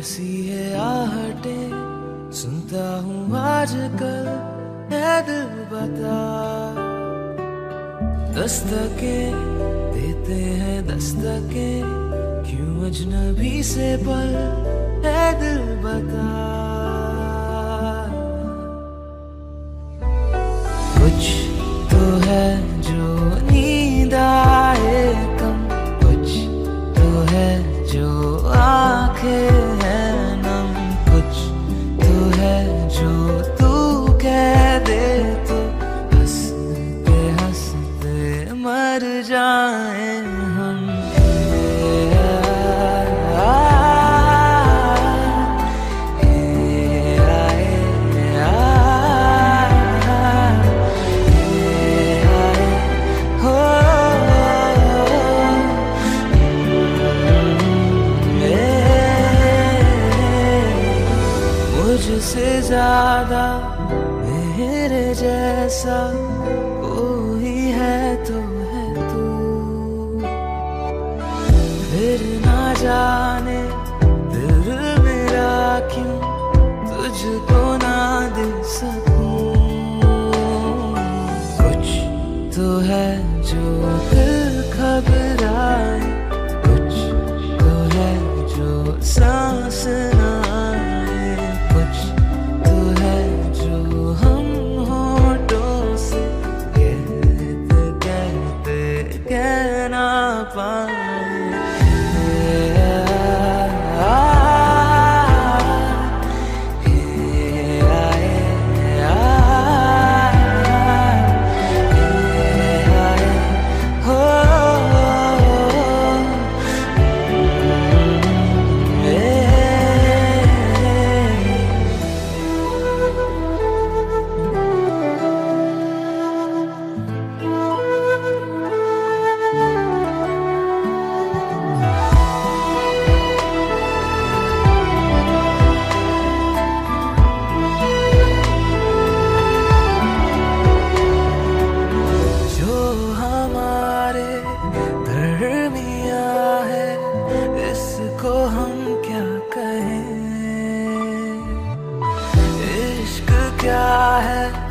कैसी है आहटे, सुनता हूँ आजकल है दिल बता। दस्तके देते हैं दस्तके, क्यों अजनबी से पल है दिल बता मर जाए हम। मुझसे ज़्यादा मेरे जैसा कोई है तो जाने दिल मेरा क्यों तुझको ना दे सकूँ? कुछ तो है जो दिल घबराए, कुछ तो है जो सांस ना कुछ तो है जो हम होठों से कहते कहते कह क्या है?